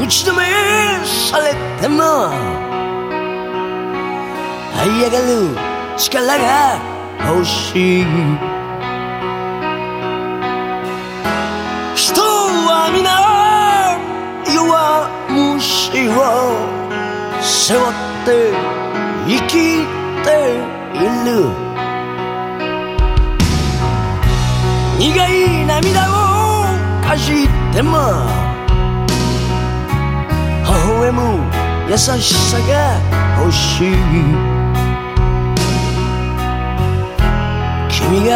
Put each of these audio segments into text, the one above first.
打ち止めされても這い上がる力が欲しい。人は皆弱虫を背負って生きている。苦い涙をかじっても微笑む優しさが欲しい君が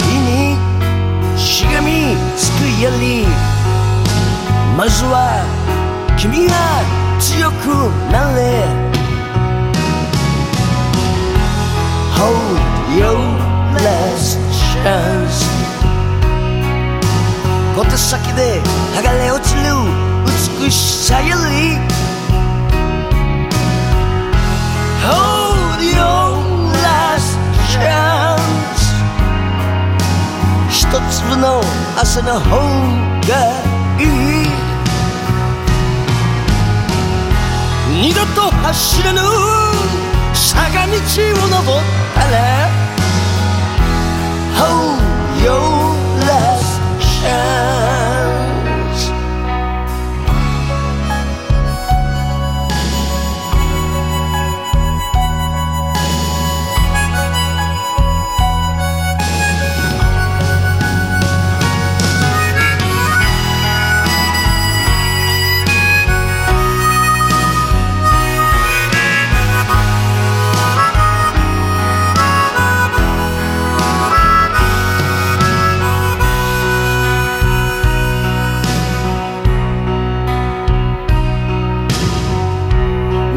愛にしがみつくよりまずは君が強くなれ Hold your last chance. 小手先で剥がれ落ちるさより Hold your last chance. 一粒の汗の方がいい。二度と走れぬ。坂道を登った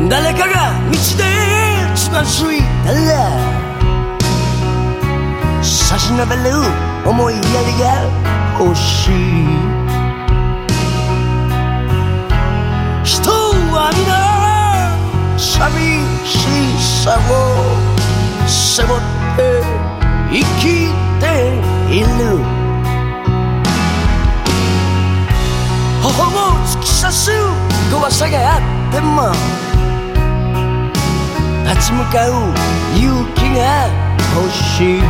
誰かが道でつまずいたら差し伸べる思いやりが欲しい。人は皆寂しさを背負って生きている。頬を突き刺す。怖さがあっても立ち向かう勇気が欲しい。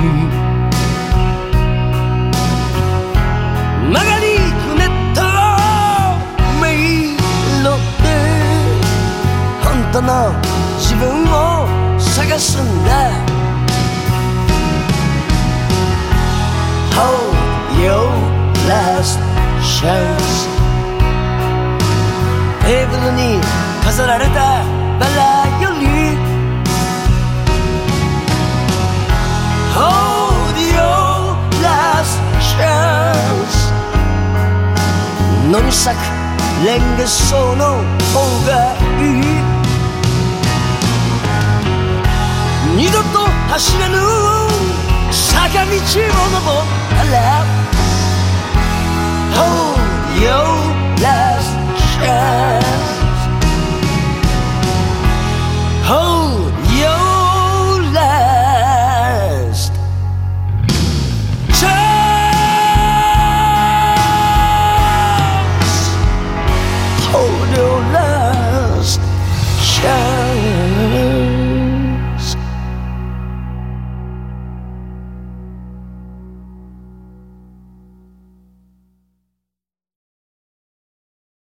曲がりくねった迷路で本当の自分を探すんだ。Hold your last chance テーブルに飾られた野に咲くレンゲソの方がいい。二度と走れぬ坂道を登ったら。oh